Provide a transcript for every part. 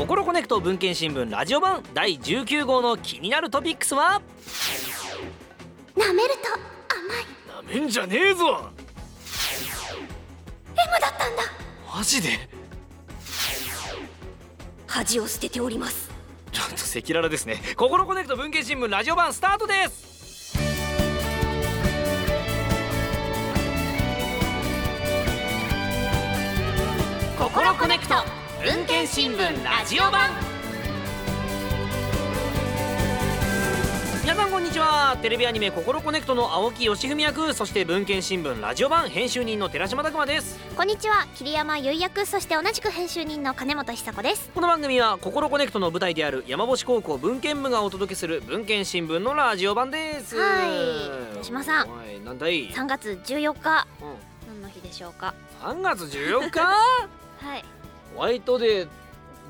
ココロコネクト文研新聞ラジオ版第19号の気になるトピックスは？舐めると甘い。なめんじゃねえぞ！M だったんだ。マジで？恥を捨てております。ちょっと赤裸々ですね。ココロコネクト文研新聞ラジオ版スタートです！ココロコネクト文研新聞ラジオ版。皆さんこんにちは。テレビアニメ「ココロコネクト」の青木義文役。そして文研新聞ラジオ版編集人の寺島拓篤です。こんにちは。桐山唯役。そして同じく編集人の金元寿子です。この番組はココロコネクトの舞台である山星高校文研部がお届けする文研新聞のラジオ版です。はい。寺島さん。はい。なんだい、3月14日。うん。何の日でしょうか。3月14日？はいホワイトデー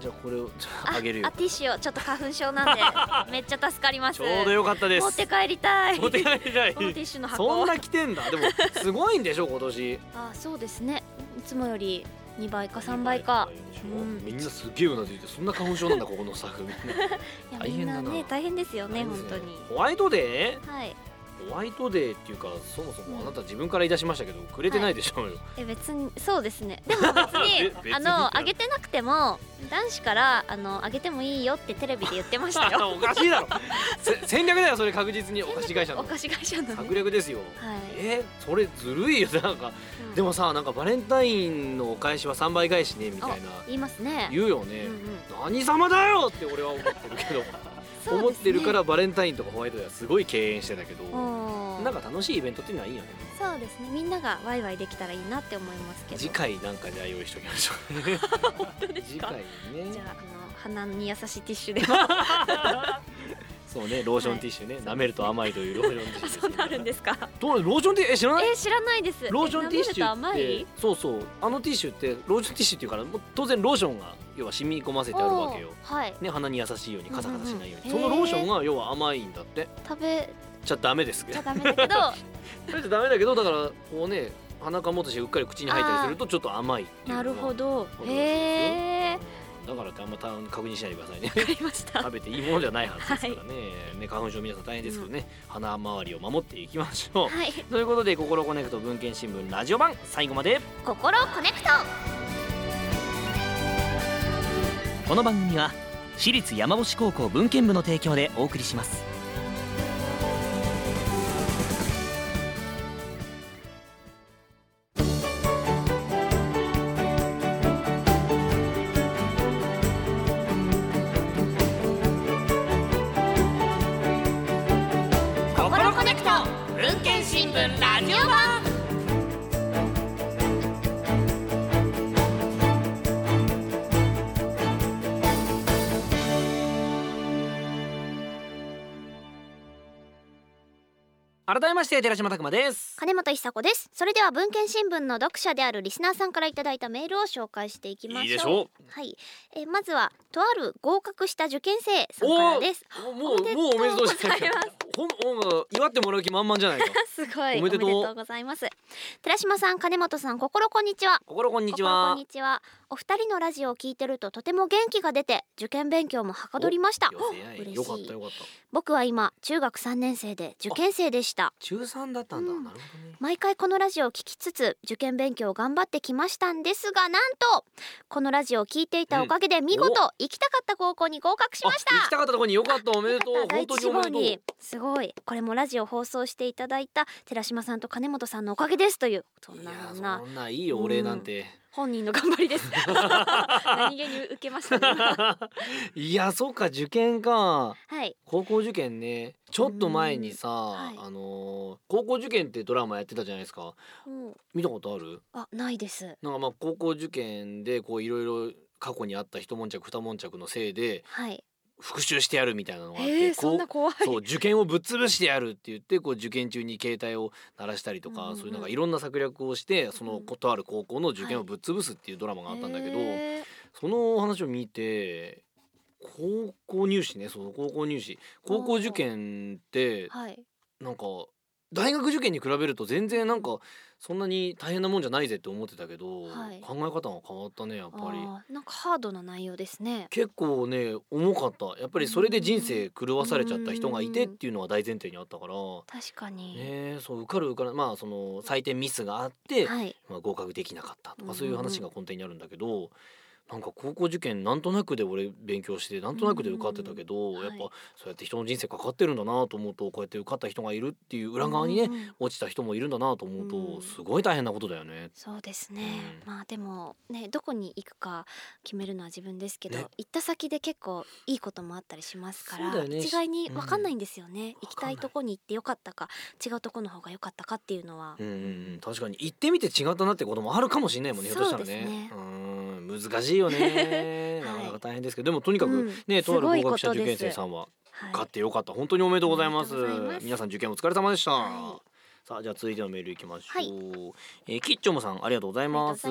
じゃあこれをあげるよ。あティッシュをちょっと花粉症なんで めっちゃ助かります。ちょうどよかったです。持って帰りたい。持って帰りたい。このティッシュの箱。そんな来てんだ。でもすごいんでしょ今年。あそうですね。いつもより2倍か3倍か。うん。みんなすげえうなずいてそんな花粉症なんだここのスタッフみんな。大変だな。なね大変ですよね。本当に。ホワイトデー？はいホワイトデーっていうかそもそもあなた自分から言い出しましたけどくれてないでしょうよ、え別にそうですね。でも別にべ別にあのあげてなくても男子からあのあげてもいいよってテレビで言ってましたよ。おかしいだろ。せ戦略だよそれ確実に。お菓子会社の。お菓子会社の。ね策略ですよ。はい。えーそれずるいよなんか。うん。でもさなんかバレンタインのお返しは3倍返しねみたいな。言いますね。言うよね、うんうん。何様だよって俺は思ってるけど、思ってるからバレンタインとかホワイトデーはすごい敬遠してたけどうん。なんか楽しいイベントっていうのはいいよね。そうですね。みんながワイワイできたらいいなって思いますけど。次回なんかじゃあ用意しときましょう。本当ですか？次回ね。じゃああの鼻に優しいティッシュで そうねローションティッシュね、舐めると甘いというローションティッシュ そんなあるんですか？どうローションティッシュえ知らない？えー知らないです。ローションティッシュ甘ってい？そうそう。あのティッシュってローションティッシュっていうから当然ローションが要は染み込ませてあるわけよ。はい。ね鼻に優しいようにカサカサしないように、うんうんうん。そのローションが要は甘いんだって。食べちゃダメです。けどちゃダメだけど。それじゃダメだけどだからこうね鼻かもとしてうっかり口に入ったりするとちょっと甘いなるほど。へえだからってあんまた確認しないでくださいね。食べていいものではないはずですからね,、ね花粉症皆さん大変ですけどね、鼻周りを守っていきましょう、はい。ということで「心コネクト文献新聞ラジオ版」最後まで。心コネクト。この番組は私立山星高校文献部の提供でお送りしますまして寺島拓磨です。金本久子です。それでは文献新聞の読者であるリスナーさんからいただいたメールを紹介していきましょう。いいでしょう。はい、えーまずはとある合格した受験生さんからです。おもうもうおめでとうございます。ほんお祝ってもらう気満々じゃないかすごい。おめでとう。ございます。寺島さん金本さん心こんにちは。心こんにち心こはんにちは。お二人のラジオを聞いてるととても元気が出て受験勉強もはかどりました。嬉しい。僕は今中学3年生で受験生でした中三だったんだ、うん。なるほどね。毎回このラジオを聞きつつ受験勉強を頑張ってきましたんですがなんとこのラジオを聞いていたおかげで見事行きたかった高校に合格しました。あ行きたかったところによかったおめでとう。第本当ににおめでとう。すごい。これもラジオ放送していただいた寺島さんと金本さんのおかげですというそんなそんな。そんないいよお礼なんて、本人の頑張りです。何気に受けましたね今。いやそうか受験か。はい。高校受験ね。ちょっと前にさ、はい。あのー高校受験ってドラマやってたじゃないですか。うん。見たことある？あないです。なんかまあ高校受験でこういろいろ過去にあった一悶着二悶着のせいではい復習してやるみたいなのがあって、えー、こそんな怖い。そう受験をぶっ潰してやるって言ってこう受験中に携帯を鳴らしたりとか、うんうん。うんそういうなんかいろんな策略をしてそのことある高校の受験をぶっ潰すっていうドラマがあったんだけど、へー。そのお話を見て高校入試ねその高校入試。高校受験ってはい。なんか大学受験に比べると全然なんかそんなに大変なもんじゃないぜって思ってたけど、はい。考え方が変わったねやっぱり。なんかハードな内容ですね。結構ね重かった。やっぱりそれで人生狂わされちゃった人がいてっていうのは大前提にあったから、確かに、ねそう受かる受からまあその採点ミスがあって、はい。まあ、合格できなかったとかそういう話が根底にあるんだけど、なんか高校受験なんとなくで俺勉強してなんとなくで受かってたけど、やっぱはい。そうやって人の人生かかってるんだなと思うとこうやって受かった人がいるっていう裏側にね、落ちた人もいるんだなと思うと、うん。すごい大変なことだよね。そうですね、うん。まあでもねどこに行くか決めるのは自分ですけど、ね。行った先で結構いいこともあったりしますから、ね。一概に分かんないんですよね、うん。行きたいとこに行ってよかったか違うとこの方が良かったかっていうのは、うんうんうん、確かに行ってみて違ったなってこともあるかもしれないもんねひょっとしたらそうですねね。うん難しいよね。はい。なかなか大変ですけど。でもとにかく、うん。ねとある合格者受験生さんははい。受かってよかった。本当におめでとうございます。皆さん受験お疲れ様でした、はさあじゃあ続いてのメールいきましょう、はい。えーキッチョムさんありがとうございます。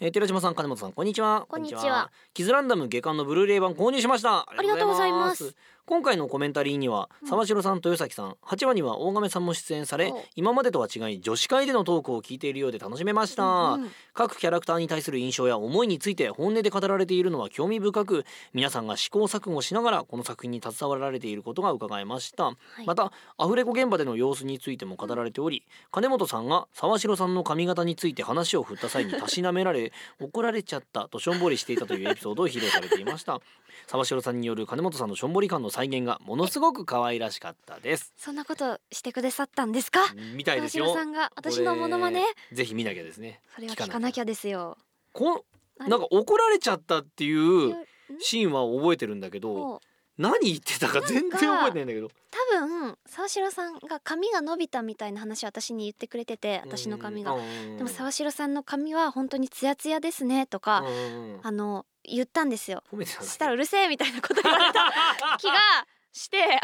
えー寺島さん金本さんこんにちは。こんにちは。キズランダム下巻のブルーレイ版購入しました。ありがとうございます今回のコメンタリーにはうん。沢城さんと与崎さん8話には大亀さんも出演されお今までとは違い女子会でのトークを聞いているようで楽しめました、うんうん各キャラクターに対する印象や思いについて本音で語られているのは興味深く皆さんが試行錯誤しながらこの作品に携わられていることが伺えました、はい。またアフレコ現場での様子についても語られており金本さんが沢城さんの髪型について話を振った際にたしなめられ怒られちゃったとしょんぼりしていたというエピソードを披露されていました沢城さんによる金本さんのしょんぼり感の再現がものすごく可愛らしかったです。そんなことしてくださったんですか？みたいですよ。川城さんが私のモノマネぜひ見なきゃですね。それは聞かなきゃですよ。こなんか怒られちゃったっていうシーンは覚えてるんだけど何言ってたか全然覚えてないんだけど。多分沢城さんが髪が伸びたみたいな話を私に言ってくれてて私の髪が。うんでも沢城さんの髪は本当にツヤツヤですねとか、うんあの言ったんですよ。褒めてたんだしたらうるせえみたいなこと言われた。気がして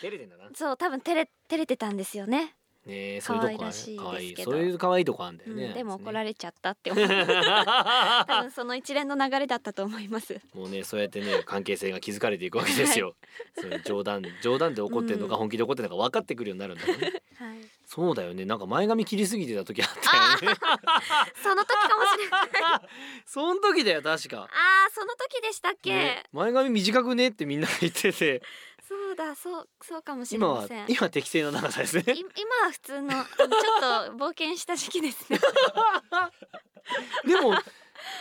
照れてんだな。そう多分照れ照れてたんですよね、ねえそういうとこ可愛らしい可愛いそういう可愛いとこあんだうんよね、でも怒れられちゃったって思う。多分その一連の流れだったと思います。もうねそうやってね関係性が築かれていくわけですよ、そういう冗談冗談で怒ってるのかうん。本気で怒ってるのか分かってくるようになるんだよね。はい。そうだよね。なんか前髪切りすぎてた時あったよね。その時かもしれない。その時だよ確か。あーその時でしたっけ、ね前髪短くねってみんなが言っててそうだそうそうかもしれません。今適正な長さですね。い今は普通のちょっと冒険した時期ですね。でも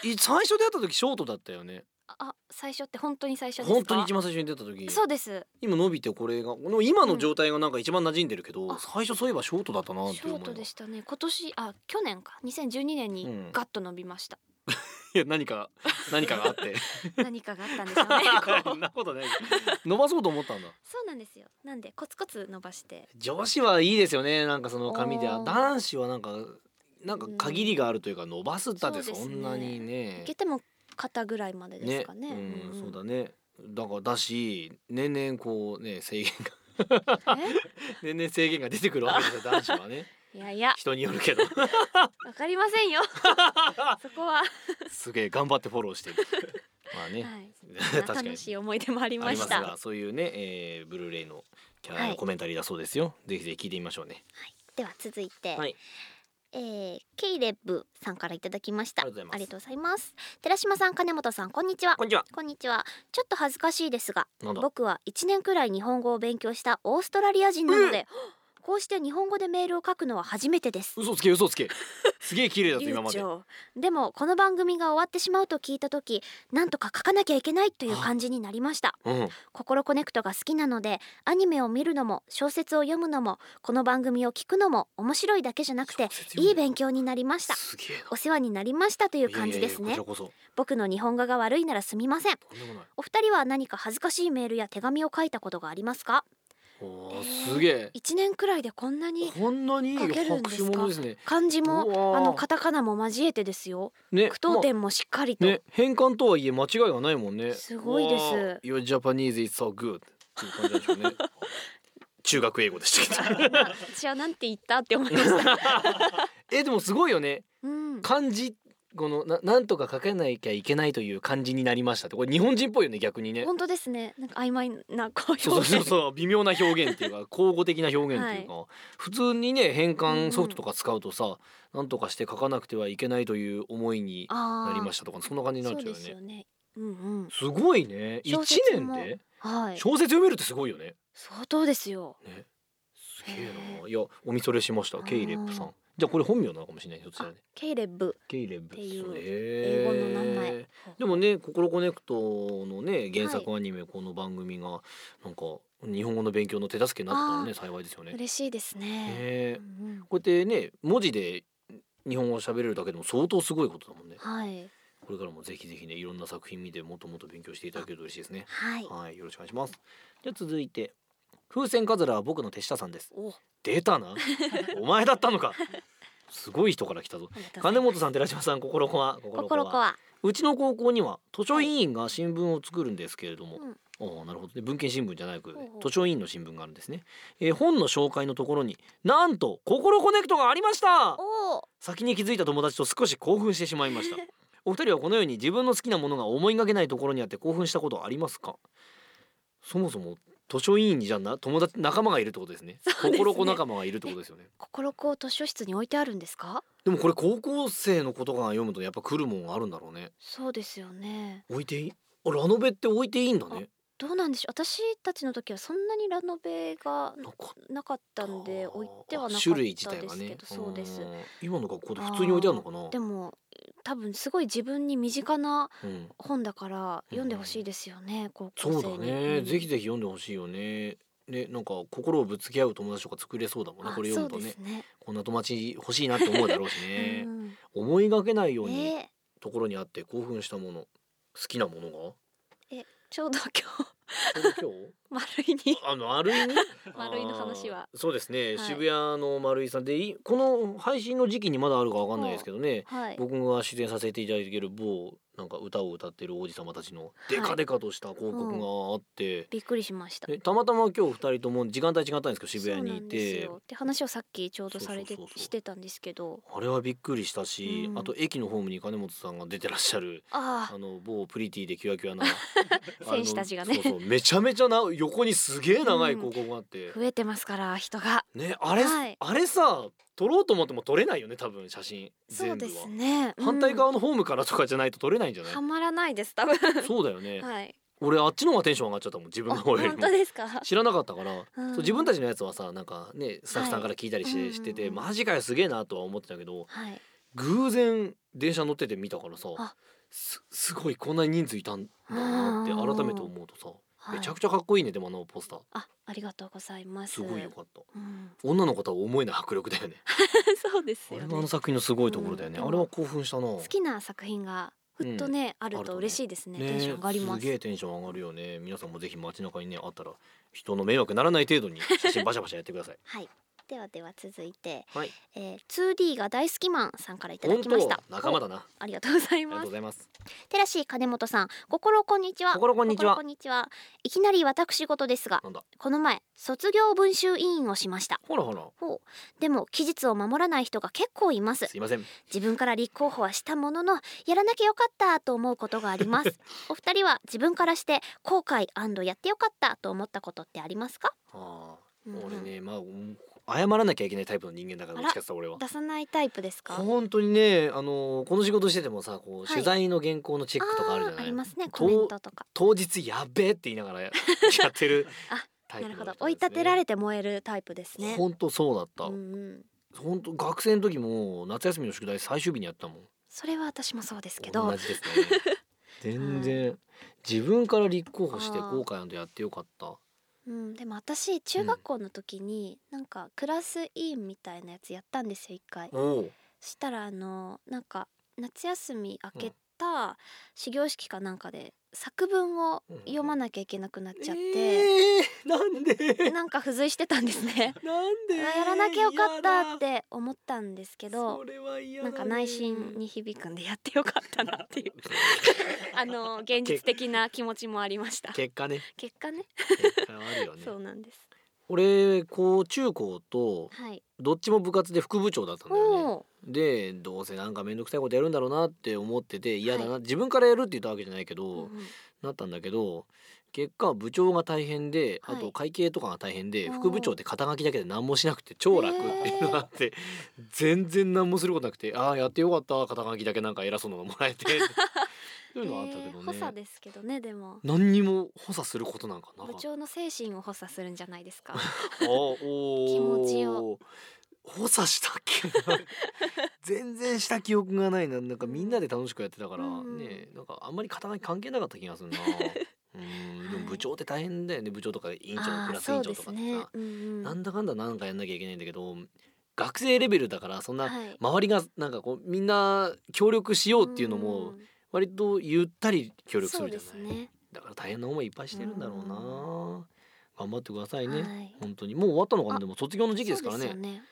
い最初出会った時ショートだったよね。あ最初って本当に最初ですか？本当に一番最初に出た時。そうです。今伸びてこれが今の状態がなんか一番馴染んでるけど、あ。最初そういえばショートだったなってショートでしたね。今年あ去年か。2012年にうん。ガッと伸びました、いや何か何かがあって。何かがあったんでしょうね こそうんなことない。伸ばそうと思ったんだ。そうなんですよ。なんでコツコツ伸ばして。女子はいいですよね。なんかその髪で。おー。男子はなんかなんか限りがあるというか伸ばすったってそうですね。そんなにね。いけても肩ぐらいまでですかね。うん、そうだね。ねだからだし年々こうね制限が。年々制限が出てくるわけですよ男子はねいやいや。人によるけど。わかりませんよ。そこは、すげえ頑張ってフォローしてる。まあね、はい、確かに。楽しい思い出もありました。がそういうね、えー、ブルーレイのキャラ、はい。コメンタリーだそうですよ。ぜひぜひ聞いてみましょうね。では続いて、はい。えー、ケイレブさんからいただきました。ありがとうございます。寺島さん金本さんこんにちは。こんにちは。こんにちは。ちょっと恥ずかしいですが僕は1年くらい日本語を勉強したオーストラリア人なのでこうして日本語でメールを書くのは初めてです。嘘つけ嘘つけ。すげえ綺麗だった流今まで。暢でもこの番組が終わってしまうと聞いた時なんとか書かなきゃいけないという感じになりました。うん。心コネクトが好きなのでアニメを見るのも小説を読むのもこの番組を聞くのも面白いだけじゃなくていい勉強になりました。すげえな。お世話になりましたという感じですね。僕の日本語が悪いならすみません。お二人は何か恥ずかしいメールや手紙を書いたことがありますか？すげえ。一年くらいでこんなにこんなに書けるんですか？ね。漢字もあのカタカナも交えてですよ。ね句読点もしっかりと、まあね変換とはいえ間違いがないもんね。すごいです。Your Japanese is so good. っていう感じでしょうね。中学英語でした 私はなんて言ったって思いました。えでもすごいよね。うん。漢字このななんとか書かなきゃいけないという感じになりましたって。これ日本人っぽいよね逆にね。本当ですね。なんか曖昧なこうそうそうそうそう微妙な表現っていうか 口語的な表現っていうか、普通にね変換ソフトとか使うとさ、なんとかして書かなくてはいけないという思いにあなりましたとかそんな感じになっちゃうよね。よね。うんうん。すごいね。一年で？はい。小説読めるってすごいよね。相当ですよ。ね。すげえへな。いやおみそれしました。ケイレップさんじゃあこれ本名なのかもしれないひょっとしたあらね。ケイレブケイレップっていう英語の名へ前。ーでもね「ココロコネクト」のね原作アニメこの番組がなんか日本語の勉強の手助けになったらねあ幸いですよね。嬉しいですね。ねうんうん。こうやってね文字で日本語を喋れるだけでも相当すごいことだもんね。はい。これからもぜひぜひねいろんな作品見てもっともっと勉強していただけると嬉しいですね。はい。はい。よろしくお願いします。じゃあ続いて風船カズラは僕の手下さんです。お。出たな。お前だったのか。すごい人から来たぞ。金本さん寺島さん心こは心心子はうちの高校には図書委員が新聞を作るんですけれども、うん。おーなるほどね。文献新聞じゃなく図書委員の新聞があるんですね、えー本の紹介のところになんと心コネクトがありました。先に気づいた友達と少し興奮してしまいました。お二人はこのように自分の好きなものが思いがけないところにあって興奮したことありますか？そもそも図書委員にじゃあな友達仲間がいるってことですね。ですね。心子仲間がいるってことですよね。心子図書室に置いてあるんですか？でもこれ高校生の子とかが読むとやっぱ来るもんがあるんだろうね。そうですよね。置いていいあラノベって置いていいんだねどうなんでしょう。私たちの時はそんなにラノベがなんかったんで置いてはなかった種類自です体がね。けどそうです。ん。今の学校で普通に置いてあるのかな？でも多分すごい自分に身近なうん、本だから読んでほしいですよね、高そうだ校生に。ね、うん。ぜひぜひ読んでほしいよね。ねなんか心をぶつけ合う友達とか作れそうだもんねあこれ読むとね。ね。こんな友達欲しいなって思うだろうし うねん。思いがけないようにね。ところにあって興奮したもの好きなものが？ちょうど今日。日？丸いに。あの丸いに？丸いの話は。そうですね、はい。渋谷の丸いさんでいこの配信の時期にまだあるかわかんないですけどね。はい。僕が出演させていただいている某なんか歌を歌ってる王子様たちのデカデカとした広告があって、びっくりしました。でたまたま今日二人とも時間帯違ったんですけど渋谷にいて。よって話をさっきちょうどされてしてたんですけど。あれはびっくりしたし、うん。あと駅のホームに金本さんが出てらっしゃるああ。の某プリティでキュアキュアな 選手たちがね。そうそうめちゃめちゃな横にすげえ長い広告があって、あ増えてますから人が。ねあれ、はい。あれさ撮ろうと思っても撮れないよね多分写真。そうですね。反対うん。側のホームからとかじゃないと撮れないんじゃない、はまらないです多分。そうだよね、はい。俺あっちの方がテンション上がっちゃったもん自分あの方より本も当ですか？知らなかったから、うん。そう自分たちのやつはさなんかねスタッフさんから聞いたりして,、はい。しててマジかよすげえなとは思ってたけどはい。偶然電車乗ってて見たからさあ。すすごいこんなに人数いたんだなって改めて思うとさ、はいめちゃくちゃかっこいいねでもあのポスター。あありがとうございます。すごいよかった。うん、女の子とは思えない迫力だよね。そうですよね。あれがあの作品のすごいところだよね、うん。あれは興奮したな。好きな作品がふっとね、あるとあるとね。嬉しいですね。テンション上がります。すげえテンション上がるよね。皆さんもぜひ街中にねあったら人の迷惑にならない程度に写真バシャバシャやってください。はいではでは続いて、はい。えー、2D が大好きマンさんからいただきました。仲間だな。ありがとうございりがとますうございます。テラシー金本さん心こんにちは。心こんにちは。心こんにちは。いきなり私事ですがこの前卒業文集委員をしました。ほらほら。ほう。でも期日を守らない人が結構います。すいません。自分から立候補はしたもののやらなきゃよかったと思うことがあります。お二人は自分からして後悔やってよかったと思ったことってありますか？ああ、うんうん。俺ねまあうん謝らなきゃいけないタイプの人間だからどっちかって俺は。出さないタイプですか？本当にねあのこの仕事しててもさこう、はい。取材の原稿のチェックとかあるじゃない？ありますねとコメントとか。当日やっべえって言いながら やってるあタイプなるほど。追い立てられて燃えるタイプですね。本当そうだった、うんうん。本当学生の時も夏休みの宿題最終日にやったもん。それは私もそうですけど。同じですね。全然、自分から立候補して後悔やってよかったうん、でも私中学校の時になんかクラス委員みたいなやつやったんですよ一回。したらあのなんか夏休み明けた始業式かなんかで作文を読まなきゃいけなくなっちゃって、えー、なんで？なんか付随してたんですね。なんで？やらなきゃよかったって思ったんですけどね。なんか内心に響くんでやってよかったなっていう。あの現実的な気持ちもありました。結果ね。結果ね。結果あるよね。そうなんです。俺こう中高とはい。どっちも部活で副部長だったんだよね。おおでどうせなんか面倒くさいことやるんだろうなって思ってて嫌だな、自分からやるって言ったわけじゃないけど、うんうん。なったんだけど結果部長が大変で、はい。あと会計とかが大変で副部長って肩書きだけで何もしなくて超楽っていうのがあって、全然何もすることなくてああやってよかった肩書きだけなんか偉そうなのもらえて。そういうのはあったけどえー補佐ね、ですけどねでも。何にも補佐することなんかな部長の精神を補佐するんじゃないですか。おお気持ちを補佐したっけ 全然した記憶がないな。なんかみんなで楽しくやってたから、うん。ねなんかあんまり肩書き関係なかった気がするな。うん。でも部長って大変だよね。部長とか委員長クラス委員長とかってさ、ね、うんうん、なんだかんだなんかやんなきゃいけないんだけど学生レベルだからそんなはい。周りがなんかこうみんな協力しようっていうのもん。割とゆったり協力するじゃない、ね。だから大変な思いいっぱいしてるんだろうな。頑張ってくださいね、はい。本当に。もう終わったのかな？あでも卒業の時期ですからね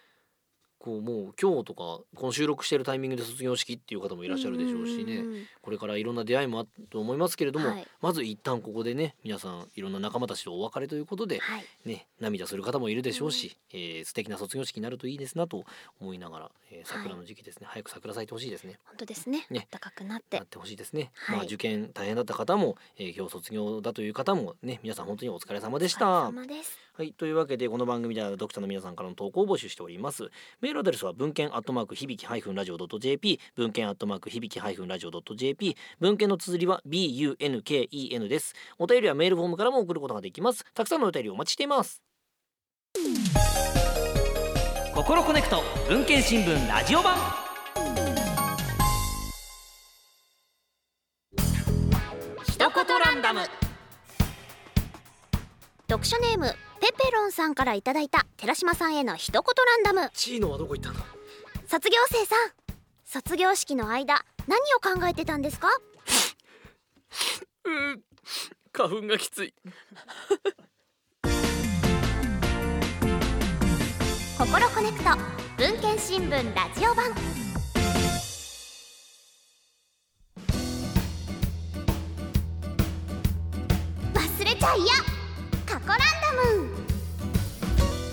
こうもう今日とかこの収録してるタイミングで卒業式っていう方もいらっしゃるでしょうしね、んんん。これからいろんな出会いもあると思いますけれども、はい。まず一旦ここでね皆さんいろんな仲間たちとお別れということで、はい。ね、涙する方もいるでしょうし、えー素敵な卒業式になるといいですなと思いながら、えー桜の時期ですね、早く桜咲いてほしいですね。本当ですね。ね。暖かくなって。なってほしいですね、はい。まあ受験大変だった方も、えー今日卒業だという方もね皆さん本当にお疲れ様でしおた疲れ様ですはい、というわけでこの番組ではドクターの皆さんからの投稿を募集しております。メールアドレスは文献アットマーク響きハイフンラジオドット JP 文献アットマーク響きハイフンラジオドット JP 文献の綴りは BUNKEN です。お便りはメールフォームからも送ることができます。たくさんのお便りお待ちしています。心コネクト文献新聞ラジオ版。一言ランダム。読書ネームペペロンさんからいただいた寺島さんへの一言ランダム。チーノはどこ行ったんだ卒業生さん卒業式の間何を考えてたんですか？うん花粉がきつい。心コネクト文献新聞ラジオ版。忘れちゃいや。過去ラン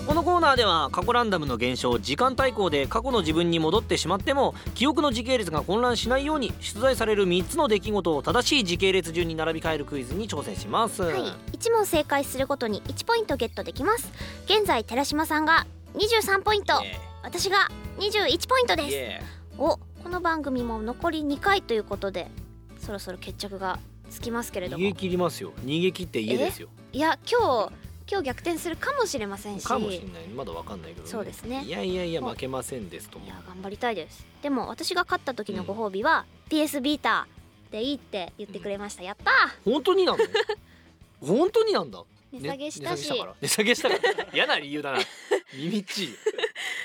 このコーナーでは過去ランダムの現象時間対抗で過去の自分に戻ってしまっても記憶の時系列が混乱しないように出題される3つの出来事を正しい時系列順に並び替えるクイズに挑戦します、はい、1問正解するごとに1ポイントゲットできます。現在寺島さんが23ポイント。私が21ポイントです。おこの番組も残り2回ということでそろそろ決着がつきますけれども。ー逃げ切りますよ。逃げ切って家ですよ。いや今日今日逆転するかもしれませんし。かもしれない。まだわかんないけど、そうですね。いやいやいや負けませんですとも。いや頑張りたいです。でも私が勝った時のご褒美は、PS ビーターでいいって言ってくれました。やった本当になの？本当になんだ？ー値下げしたし、ね値下げしたから。嫌な理由だな。耳っちい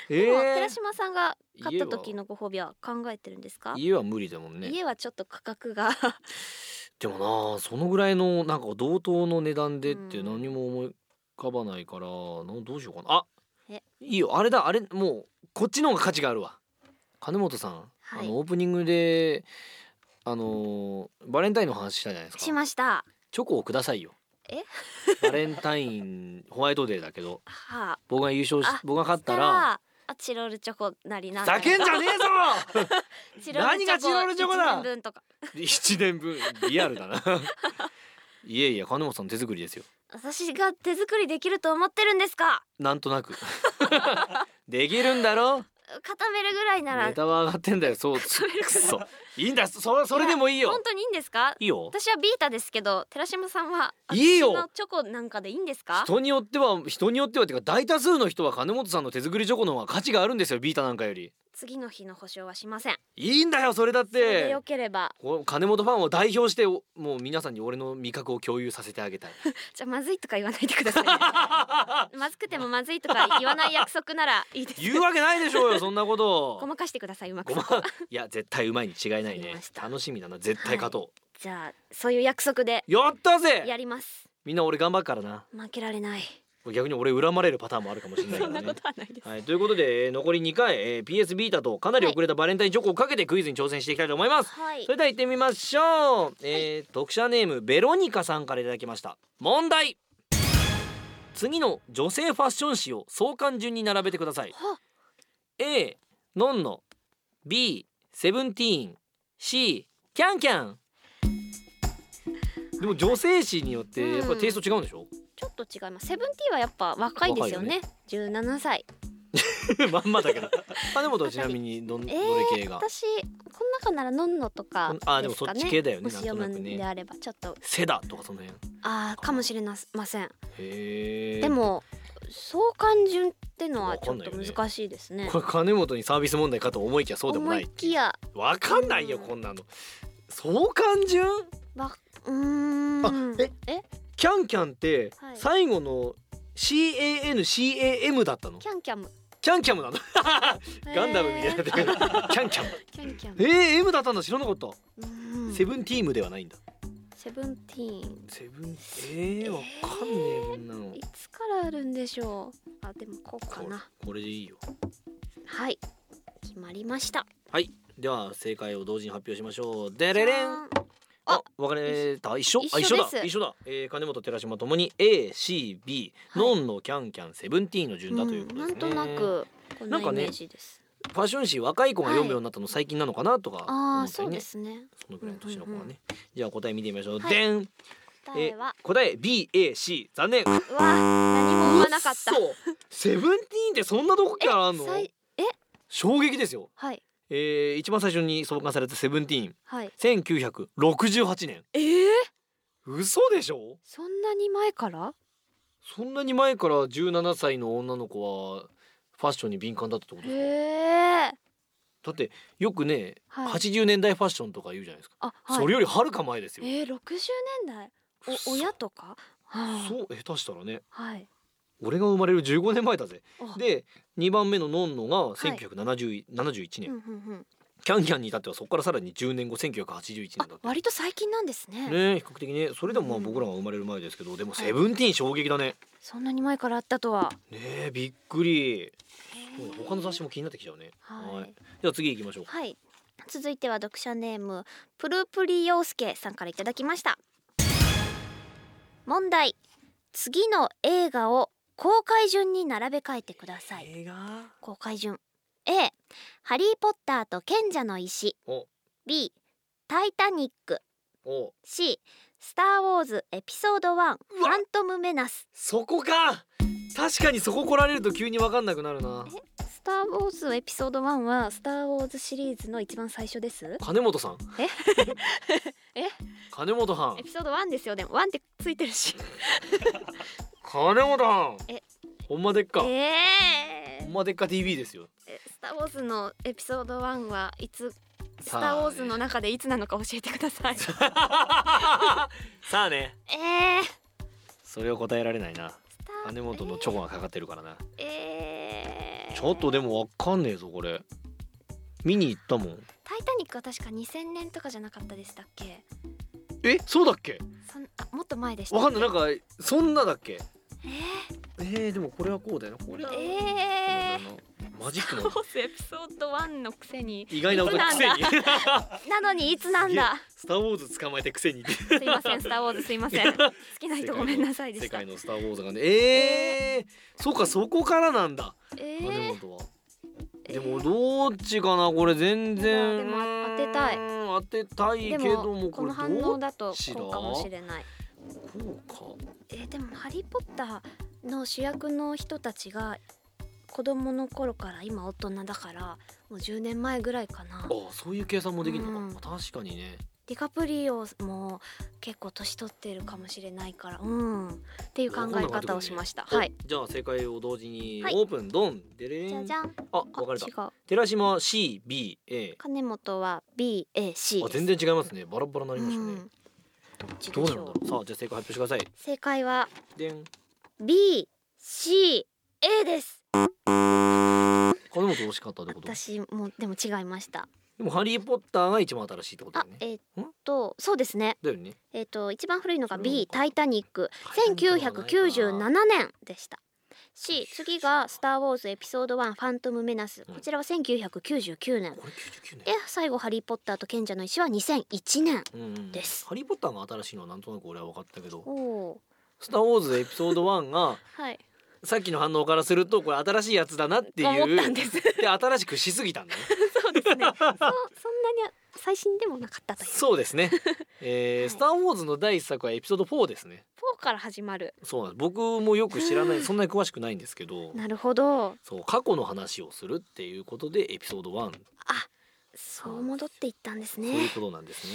えでも寺ー、島さんが勝った時のご褒美は考えてるんですか？家は無理だもんね。家はちょっと価格が。でもなそのぐらいのなんか同等の値段でってうん。何も思い浮かばないからなんどうしようかな。あえ。いいよ。あれだ。あれもうこっちの方が価値があるわ。金本さん、はい。あのオープニングであのーバレンタインの話したじゃないですか。しました。チョコをくださいよ。え？バレンタインホワイトデーだけど。はあ。僕が優勝しあ僕が勝ったら。らあチロルチョコなりなんなり叫んじゃねえぞ！チロル何がチロルチョコだ？1年分とか。一年分。リアルだな。いえいえ金本さんの手作りですよ私が手作りできると思ってるんですか？なんとなく。できるんだろ？固めるぐらいなら。ネタは上がってんだよ。そう。くそいいんだ。そそれでもいいよ。本当にいいんですか？いいよ。私はビータですけど寺島さんはいいよ。チョコなんかでいいんですか？人によっては人によってはっていうか大多数の人は金本さんの手作りチョコの方が価値があるんですよビータなんかより次の日の保証はしません。いいんだよそれだっそれでてよければ。こ金本ファンを代表しておもう皆さんに俺の味覚を共有させてあげたい。じゃあまずいとか言わないでくださいね。まずくてもまずいとか言わない約束ならいいです。言うわけないでしょうよそんなこと。ごまかしてくださいうまく。ごまいや絶対うまいに違いないね。楽しみだな絶対勝とじゃあそういう約束でう、やったぜ。やります。みんな俺頑張るからな。負けられない逆に俺恨まれるパターンもあるかもしれないからね。そんなことはないです。はい、ということで、えー残り2回、えー PS ビータとかなり遅れたバレンタインチョコをかけてクイズに挑戦していきたいと思います。はい。それでは行ってみましょう。えー読者ネームベロニカさんからいただきました。問題。次の女性ファッション誌を相関順に並べてください。は A のんの。B セブンティーン。C キャンキャン。でも女性誌によってやっぱテイスト違うんでしょ、ちょっと違いますセブンティーンはやっぱ若いですよね。17歳。まんまだけど。金本はちなみにどん、えどれ系が？私この中ならのんのとかあでもそっち系だよねもし読むなんであればちょっと。セダとかその辺？あーか。もしれません。へえでも相関順ってのはちょっと難しいですね。これ金本にサービス問題かと思いきやそうでもな思いいきや。わかんないようんこんなの。相関順？わうーん。あええ？キャンキャンってはい。最後の CANCAM だったの？キャンキャム。キャンキャムなの？ガンダムみたいになってる。キャンキャム。キャンキャム。えー、M だったんだ。知らなかった、うん。セブンティームではないんだ。セブンティーンセブンえー、わかんねえこんなの。いつからあるんでしょう？あでもこうかこなこれでいいよ。はい。決まりました。はい。では正解を同時に発表しましょう。でれれん。じゃーんあ、分かれた一緒？一緒あ一緒だ。一緒だ、えー、金本寺島ともに ACB、はい。ノンのキャンキャンセブンティーンの順だということですね、うんなんとなくこんなイなんかねメージです、ファッション誌若い子が読むようになったの最近なのかなとか思ったりね。ですね。そのぐらいの年の子はね、うんうんじゃあ答え見てみましょう、はい。でん。答えは？答え BAC 残念。うわ何も思わなかった。嘘。セブンティーンってそんなとこからあんの？え？衝撃ですよ。はいえー、一番最初に創刊されたセブンティーン。はい。1968年。えー、嘘でしょ？そんなに前から？そんなに前から17歳の女の子はファッションに敏感だったってことへですか？えだってよくね、はい。80年代ファッションとか言うじゃないですか、あはい。それよりはるか前ですよ、えー、60年代？お親とか？はあ。そう下手したらね。はい俺が生まれる15年前だぜ。あ。で2番目ののんのがい。1971、71年、うんうんうん。キャンキャンに至ってはそこからさらに10年後1981年だあって割と最近なんですね。ね比較的ね。それでもまあうん。僕らが生まれる前ですけどでもはいセブンティーン衝撃だね。そんなに前からあったとは。ねえびっくり。他の雑誌も気になってきちゃうね。はい。じゃあ次行きましょう。はい。続いては読者ネームプルプリ陽介さんからいただきました。問題。次の映画を公開順に並べ替えてください。映画？公開順。A ハリー・ポッターと賢者の石。お。B タイタニック。お。C スター・ウォーズエピソード1フうわァントム・メナス。そこか！確かにそこ来られると急に分かんなくなるな。スター・ウォーズエピソード1はスター・ウォーズシリーズの一番最初です？金本さん。え？え？金本さんエピソード1ですよ。でも1ってついてるし 金本え。ほんまでっか。えほーんまでっか TV ですよ。えスター・ウォーズのエピソード1はいつスター・ウォーズの中でいつなのか教えてください。さあね。えー、それを答えられないな。スター金本のチョコがかかってるからな。えー、ちょっとでもわかんねえぞこれ。見に行ったもん。タイタニックは確か2000年とかじゃなかったでしたっけ？えそうだっけ？そんあもっと前でしたわかんない。なんかそんなだっけ？ええー、でもこれはこうだよな。これは。ー、えこうだよなマジックー、のエピソード1のくせに意外な音くせに。なのにいつなんだ？スター・ウォーズ捕まえてくせに。すいませんスター・ウォーズすいません。好きな人ごめんなさいでした。世界のスター・ウォーズがね。えー、そうかそこからなんだ。え金ー、本はでもどっちかなこれ全然。でも当てたい。当てたいけでどももこの反応うだとこうかもしれない。こうか。えーでも「ハリー・ポッター」の主役の人たちが子供の頃から今大人だからもう10年前ぐらいかな。あそういう計算もできるのか、うん。確かにねディカプリオも結構年取ってるかもしれないからうん。っていう考え方をしました。はいじゃあ正解を同時にはいオープンドンでれんじゃじゃんあ分かれた違う寺島 CBA 金本は BAC あ全然違いますねバラバラになりましたね、うんどっちどうなるんだろうさあじゃあ正解発表してください正解はでん BCA です金本惜しかったってこと私もでも違いましたでもハリー・ポッターが一番新しいってことだあよね。えーっとそうですね。だよね。えっ、と一番古いのが B タイタニック。タイタニックはないか。1997年でした C 次がスター・ウォーズエピソード1ファントム・メナス。うん。こちらは1999年。これ99年。で最後ハリー・ポッターと賢者の石は2001年です。ハリー・ポッターが新しいのはなんとなく俺は分かったけど。スター・ウォーズエピソード1が はいさっきの反応からするとこれ新しいやつだなっていう。思ったんです。で新しくしすぎたんだね。そうですね。そうそんなに最新でもなかったという。そうですね、えーはい。スター・ウォーズの第一作はエピソード4ですね。4から始まる。そうなんです。僕もよく知らない そんなに詳しくないんですけど。なるほど。そう過去の話をするっていうことでエピソード1、あそう戻っていったんですそういうねことなんですね。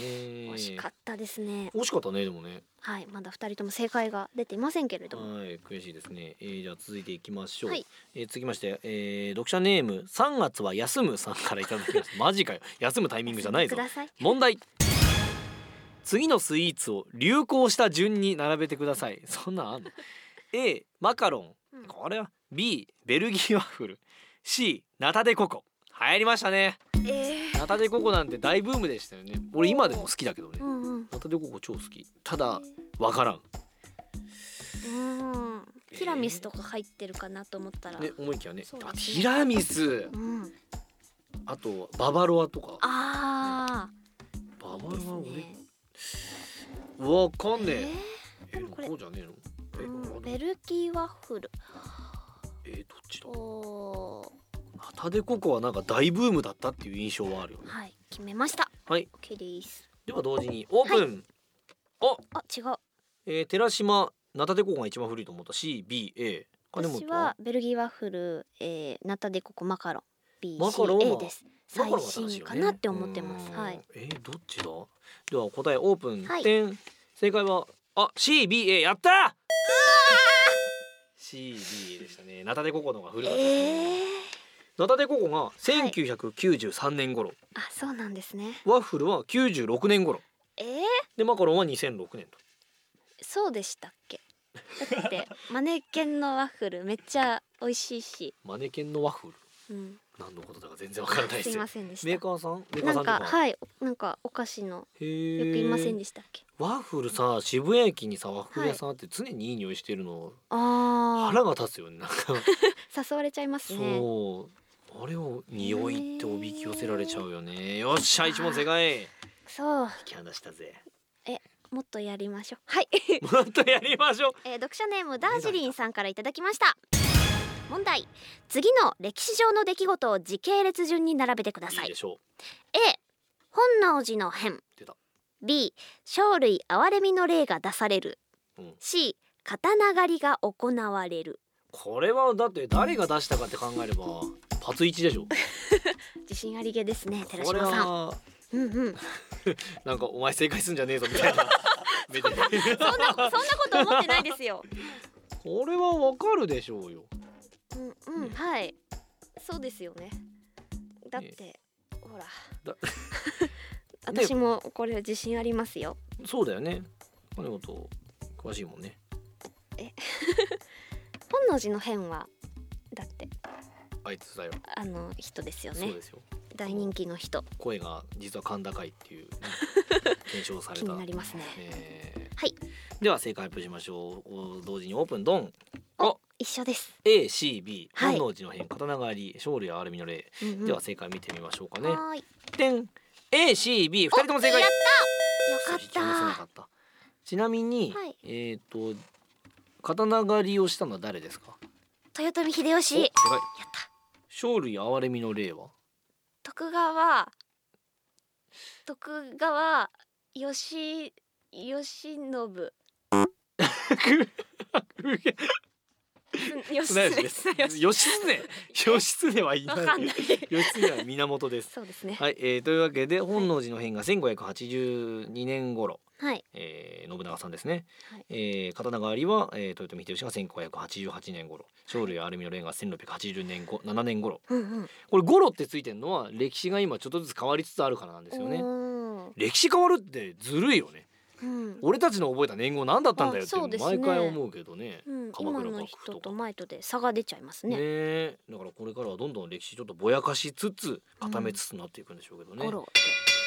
惜しかったですね。惜しかったねでもね。はいまだ二人とも正解が出ていませんけれども。はい悔しいですね、えーじゃあ続いていきましょう、はい。えー続きまして、えー読者ネーム3月は休むさんからいただきました。マジかよ。休むタイミングじゃないぞ。ください。問題。次のスイーツを流行した順に並べてください。そんなんあんの？A マカロン。うん。これは。B ベルギーワッフル。C ナタデココ流行りましたね。えー。ナタデココなんて大ブームでしたよね。俺今でも好きだけどね。うんうん。ナタデココ超好き。ただわからん。うん。ティラミスとか入ってるかなと思ったら、ね思いきやね。ね。あティラミス。うん。あとババロアとか。あバあバロア俺ね。わかんねえ。えー？でもこれ。こうじゃねえの？えうんベルギーワッフル。えーどっちだ？おー。ナタデココはなんか大ブームだったっていう印象はあるよね。はい決めました。はい。OK です。では同時にオープン、ああ違う。えー、寺島ナタデココが一番古いと思った CBA 金私本はベルギーワッフル、えー、ナタデココマカロン。BCA です。最マカロンが正しいよね。新かなって思ってます、うん。はい。えー、どっちだ？では答えオープン、はい。点。正解はあ CBA やった！CBA でしたね。ナタデココの方が古かったえー、ナタデココが1993年頃、あそうなんですね。ワッフルは96年頃。えー、でマカロンは2006年と。そうでしたっけ？だって マネケンのワッフルめっちゃ美味しいし、マネケンのワッフル？うん、何のことだか全然わからないです。すよいませんでした。メーカーさん？メーカなんーさんとか？かはいなんかお菓子の。へー。よく言いませんでしたっけ？ワッフルさ渋谷駅にさワッフル屋さんあって常にいい匂いしてるの、あ腹が立つよねなんか。あ 誘われちゃいますね。そうあれを匂いっておびき寄せられちゃうよね。よっしゃ一問正解。引そう。き離したぜ。もっとやりましょう。はい、もっとやりましょう。えー、読者ネームダージリンさんからいただきました。問題。次の歴史上の出来事を時系列順に並べてください。いいでしょ A 本能寺の変。出た。B 生類憐れみの例が出される、うん。C 刀狩りが行われる。うこれはだって誰が出したかって考えればパツイチでしょ？自信ありげですね寺島さん。は。うんうん。なんかお前正解すんじゃねえぞみたいな。そんなそんなこと思ってないですよ。これはわかるでしょうよ。うんうんはい。そうですよね。だってほら。だ私もこれ自信ありますよ。そうだよね。金本詳しいもんね。本能寺の変はだってあいつだよ、あの人ですよね。そうですよ。大人気の人。声が実は甲高いっていう、ね、検証され気たになりますね。えー。はい。では正解発表しましょう。お同時にオープンドン。お一緒です。ACB はい。本能寺の変刀狩り。勝利やアルミの例、うんうん。では正解見てみましょうかね。はーい。点 ACB 二人とも正解。やったよかった。ちなみに、はい。えっ、と刀狩りをしたのは誰ですか？た豊臣秀お吉やった勝利憐れみの例は？徳川徳川吉吉信義経義経はいない義経は源です。そうですね。はい、えー、というわけで本能寺の変が1582年頃、はい。えー、信長さんですね、はい。えー刀狩りは、えー、豊臣秀吉が1588年頃勝利やアルミの連が1680年後7年頃。うんうん。これ頃ってついてるのは歴史が今ちょっとずつ変わりつつあるからなんですよね。歴史変わるってずるいよね。うん。俺たちの覚えた年号何だったんだよって毎回思うけどね。うん、鎌倉今の幕府とと前とで差が出ちゃいますね。ね。え。だからこれからはどんどん歴史ちょっとぼやかしつつ固めつつなっていくんでしょうけどね、ゴロ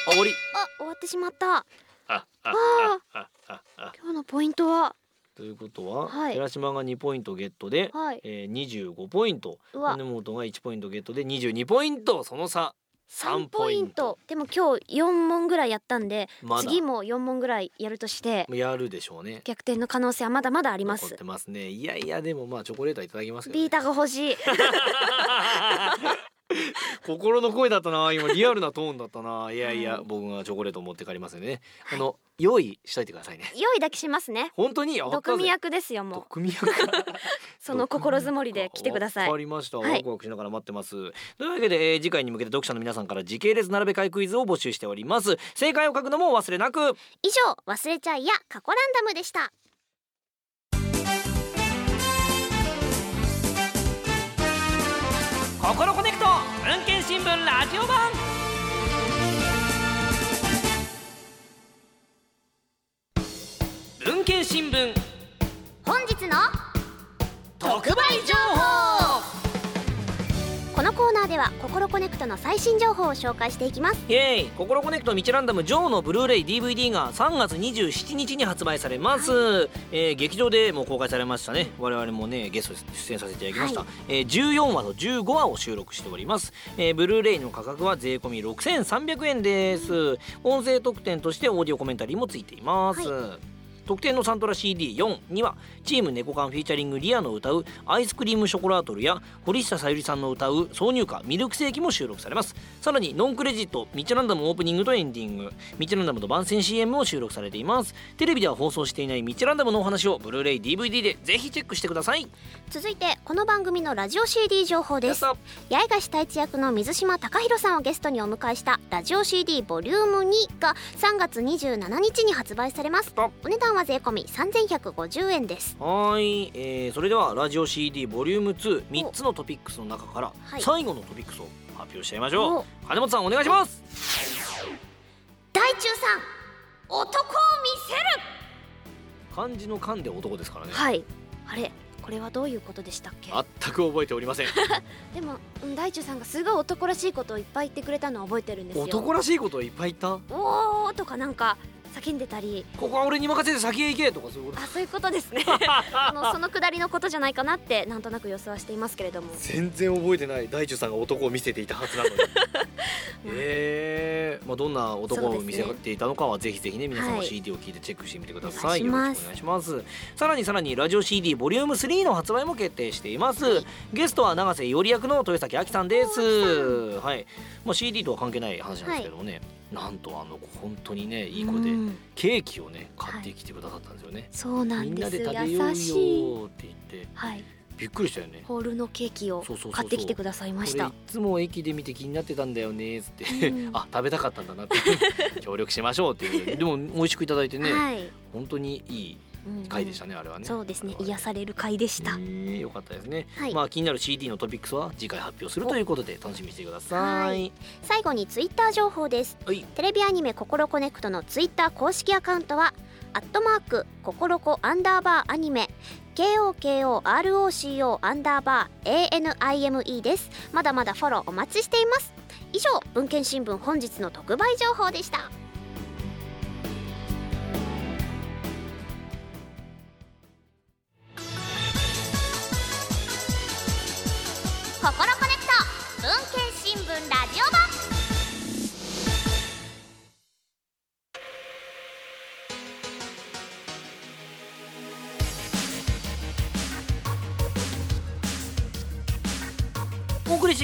あ終わり。あ終わってしまった。ああああああ今日のポイントは？ということは、はい。寺島が2ポイントゲットで、はい。えー、25ポイント。うわ。金本が1ポイントゲットで22ポイント。その差。3ポイント。でも今日4問ぐらいやったんで、次も4問ぐらいやるとしてやるでしょうね。逆転の可能性はまだまだあります。残ってますね。いやいやでもまあチョコレートはいただきますけど、ね。ビー、タが欲しい 心の声だったな。今 リアルなトーンだったな。いやいや、僕がチョコレートを持って帰りますよね。あの用意しといてくださいね。用意だけしますね。本当に？毒味役ですよもう。毒味役 その心づもりで来てください。わかりました、はい。ワクワクしながら待ってます。というわけで、えー次回に向けて読者の皆さんから時系列並べ替えクイズを募集しております。正解を書くのもお忘れなく。以上忘れちゃいや過去ランダムでした。心コネクト新聞ラジオ版。文献新聞。本日の特売情報。のコーナーでは心コネクトの最新情報を紹介していきます。イエーイ。心コネクトミチランダムジョーのブルーレイ DVD が3月27日に発売されます、えー劇場でも公開されましたね。我々もねゲストで出演させていただきました、はえー14話と15話を収録しております、えーブルーレイの価格は税込み6300円です。音声特典としてオーディオコメンタリーもついています、特典のサントラ CD4 にはチーム猫缶フィーチャリングリアの歌うアイスクリームショコラートルや堀下さゆりさんの歌う挿入歌ミルクセーキも収録されます。さらにノンクレジットミチランダムオープニングとエンディングミチランダムの番宣 CM も収録されています。テレビでは放送していないミチランダムのお話をブルーレイ DVD でぜひチェックしてください。続いてこの番組のラジオ CD 情報です。八重樫太一役の水島貴弘さんをゲストにお迎えしたラジオ CD ボリューム2が3月27日に発売されます。あお値段は税込み3150円です。たはーい、えーそれではラジオ CD ボリューム23つのトピックスの中からはい。最後のトピックスを発表しちゃいましょう、お。金本さんお願いします。大中さん男を見せる。漢字の漢で男ですからね、はい。あれこれはどういうことでしたっけ？全く覚えておりません。でも、うん、大中さんがすごい男らしいことをいっぱい言ってくれたのを覚えてるんですよ。男らしいことをいっぱい言った？おーとかなんか叫んでたり。ここは俺に任せて先へ行けとかそういうこと？あそういうことですね。あのそのくだりのことじゃないかなってなんとなく予想はしていますけれども。全然覚えてない大中さんが男を見せていたはずなのに。えー、まあどんな男を見せていたのかはぜひぜひね皆さんもはい。CD を聞いてチェックしてみてください、お願いよろしくお願いします。さらにさらにラジオ CD ボリューム3の発売も決定しています。ゲストは永瀬より役の豊崎亜紀さんです。はい、まあ、CD とは関係ない話なんですけどもね、なんとあの本当にねいい子でうんケーキをね買ってきてくださったんですよね、そうなみんなんですで食べよう優しいよって言ってはい。びっくりしたよね。ホールのケーキを買ってきてくださいました。いつも駅で見て気になってたんだよねっつって、うん。あ食べたかったんだなって。協力しましょうっていう。でも美味しくいただいてね、はい、本当にいいうん回でしたね、あれはね。そうですね。癒される回でした、へーよかったですね、はい。まあ気になる CD のトピックスは次回発表するということで楽しみにしてくださはい。い最後にツイッター情報です。はい。テレビアニメ「ココロコネクト」のツイッター公式アカウントは「アットマークココロコアンダーバーアニメ」KOKOROCO アンダーバー ANIME です。まだまだフォローお待ちしています。以上文献新聞本日の特売情報でした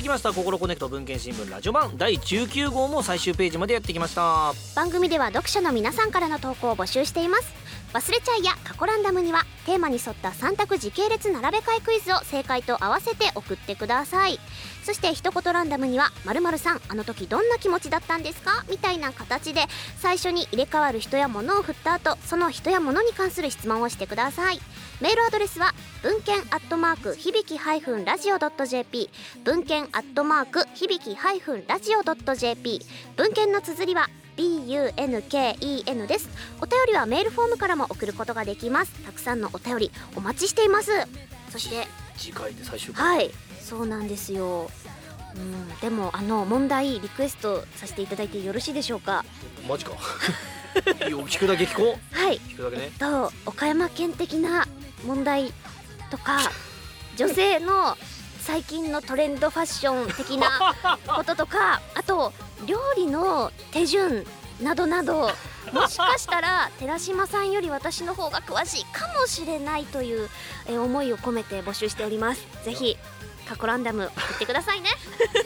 きました「心コネクト文献新聞ラジオ版」第19号も最終ページまでやってきました。番組では読者の皆さんからの投稿を募集しています。忘れちゃいや過去ランダムにはテーマに沿った3択時系列並べ替えクイズを正解と合わせて送ってください。そして一言ランダムには〇〇さんあの時どんな気持ちだったんですか？みたいな形で最初に入れ替わる人や物を振った後その人や物に関する質問をしてください。メールアドレスは文献アットマーク響きハイフンラジオドット JP 文献アットマーク響きハイフンラジオドット JP 文献の綴りは BUNKEN です。お便りはメールフォームからも送ることができます。たくさんのお便りお待ちしています。そして次回で最終回。はい。そうなんですよ。うん、でもあの問題リクエストさせていただいてよろしいでしょうか？マジか。いいよ聞くだけ聞こう。はい。聞くだけね。と岡山県的な問題とか 女性の最近のトレンドファッション的な こととかあと料理の手順などなど もしかしたら寺島さんより私の方が詳しいかもしれないという、えー思いを込めて募集しております。ぜひ過去ランダム送ってくださいね。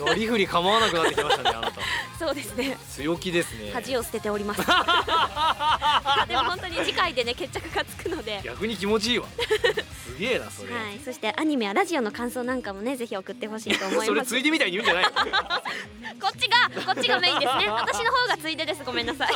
なりふり構わなくなってきましたねあなた。そうですね。強気ですね。恥を捨てております。でも本当に次回でね決着がつくので。逆に気持ちいいわ。すげえなそれ、はい、そしてアニメやラジオの感想なんかもねぜひ送ってほしいと思いそれますついでみたいに言うんじゃないよ こっちがこっちがメインですね。私の方がついでです。ごめんなさい。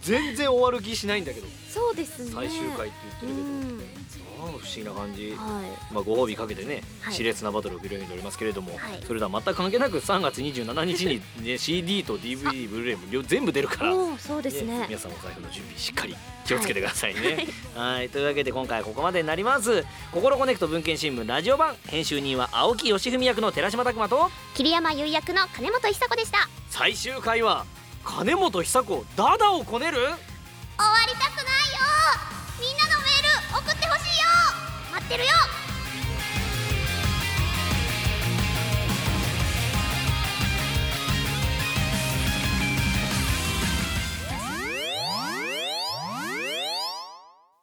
全然終わる気しないんだけど。そうですね。最終回ってう言ってるんけど不思議な感じ。はい。まあ、ご褒美かけてね、はい。熾烈なバトルを繰り広げておりますけれども、はい。それとは全く関係なく3月27日に、ね、CD と DVD ブルーレイも両全部出るから、そうですね。皆さんお財布の準備しっかり気をつけてくださいね。はい。というわけで今回はここまでになります「心コネクト文献新聞ラジオ版」編集人は青木義文役の寺島拓磨と桐山優役の金本久子でした。最終回は金本久子ダダをこねる？終わりたくないってるよ。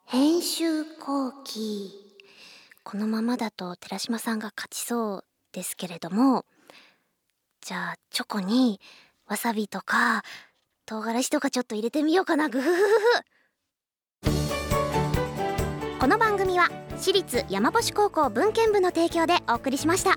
編集後期。このままだと寺島さんが勝ちそうですけれどもじゃあチョコにわさびとか唐辛子とかちょっと入れてみようかな。グフフフフこの番組は私立山星高校文献部の提供でお送りしました。